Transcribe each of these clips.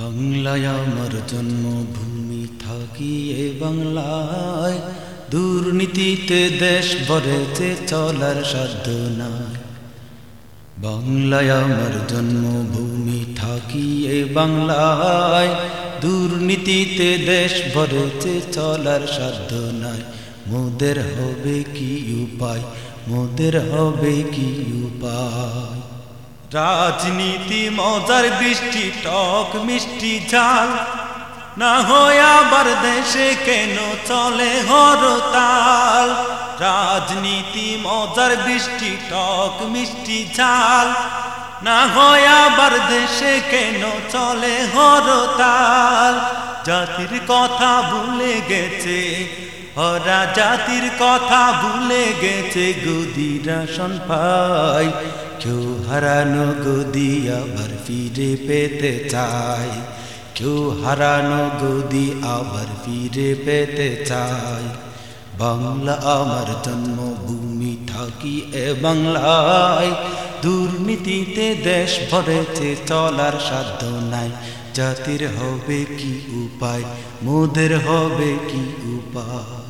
বাংলায় আমার জন্মভূমি থাকি এ বাংলায়। দুর্নীতিতে দেশ ভরেছে চলার সাধ্য নাই। বাংলায় আমার জন্মভূমি থাকি এ বাংলায়। দুর্নীতিতে দেশ ভরেছে চলার সাধ্য নাই। মোদের হবে কি উপায়? মোদের হবে কি উপায়? রাজনীতি, মজার বৃষ্টি, টক মিষ্টি ঝাল। না হয় আবার দেশে কেন চলে হরতাল? রাজনীতি, মজার বৃষ্টি, টক মিষ্টি ঝাল। না হয় আবার দেশে কেন চলে হরতাল? জাতির কথা ভুলে গেছে ওরা জাতির কথা ভুলে গেছে গদি রাশন পাই। কেউ হারানো গদি আবার ফিরে পেতে চায় কেউ হারানো গদি আবার ফিরে পেতে চায় বাংলা আমার জন্মভূমি থাকি এ বাংলায় দুর্নীতিতে দেশ ভরেছে চলার সাধ্য নাই জাতির হবে কি উপায় মোদের হবে কি উপায়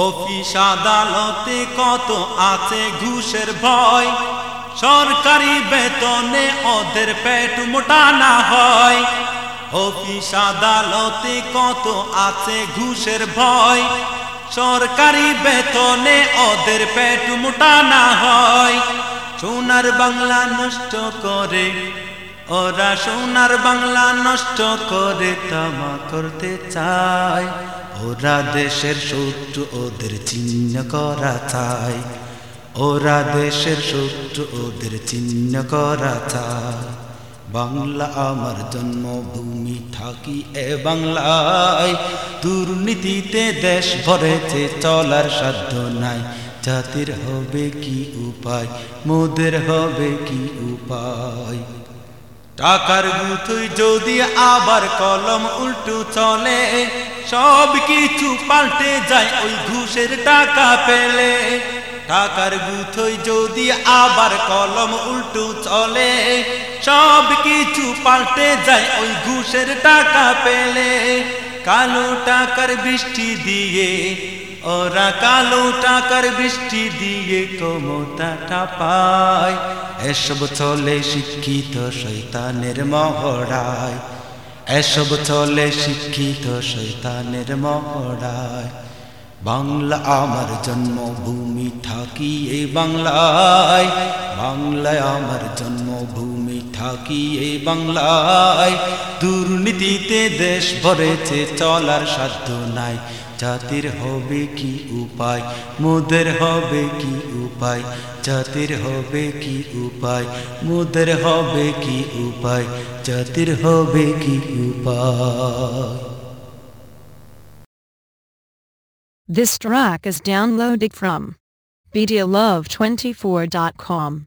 অফিস আদালতে কত আছে ঘুষের ভয়? সরকারি বেতনে ওদের পেট মোটানা হয়। অফিস আদালতে কত আছে ঘুষের ভয়? সরকারি বেতনে ওদের পেট মোটানা হয়। সোনার বাংলা নষ্ট করে, ওরা সোনার বাংলা নষ্ট করে তামা করতে চায়। ওরা দেশের শত্রু ওদের চিহ্ন করা চায়। ওরা দেশের শত্রু, ওদের চিহ্ন করা বাংলা আমার জন্মভূমি, থাকি এ বাংলায়। দুর্নীতিতে দেশ ভরেছে, চলার সাধ্য নাই। জাতির হবে কি উপায়, মোদের হবে কি উপায়? টাকার গুথুই যদি আবার কলম উল্টু চলে সব কিছু পাল্টে যায় ওই ঘুষের টাকা পেলে। টাকার গুথই যদি আবার কলম উল্টু চলে, সব কিছু পাল্টে যায় ওই ঘুষের টাকা পেলে। কালো টাকার বৃষ্টি দিয়ে, ওরা কালো টাকার বৃষ্টি দিয়ে ক্ষমতাটা পায়। এসব চলে শিক্ষিত শৈতানের মহড়ায়। এসব চলে শিক্ষিত শৈতানের মহড়ায়। বাংলা আমার জন্মভূমি থাকি এই বাংলায় বাংলায় আমার জন্মভূমি থাকি এই বাংলায়। দুর্নীতিতে দেশ ভরেছে, চলার সাধ্য নাই। জাতির হবে কি উপায়? মোদের হবে কি উপায়? জাতির হবে কি উপায়? মোদের হবে কি উপায়? জাতির হবে কি উপায়? This track is downloaded from BeautyLove24.com.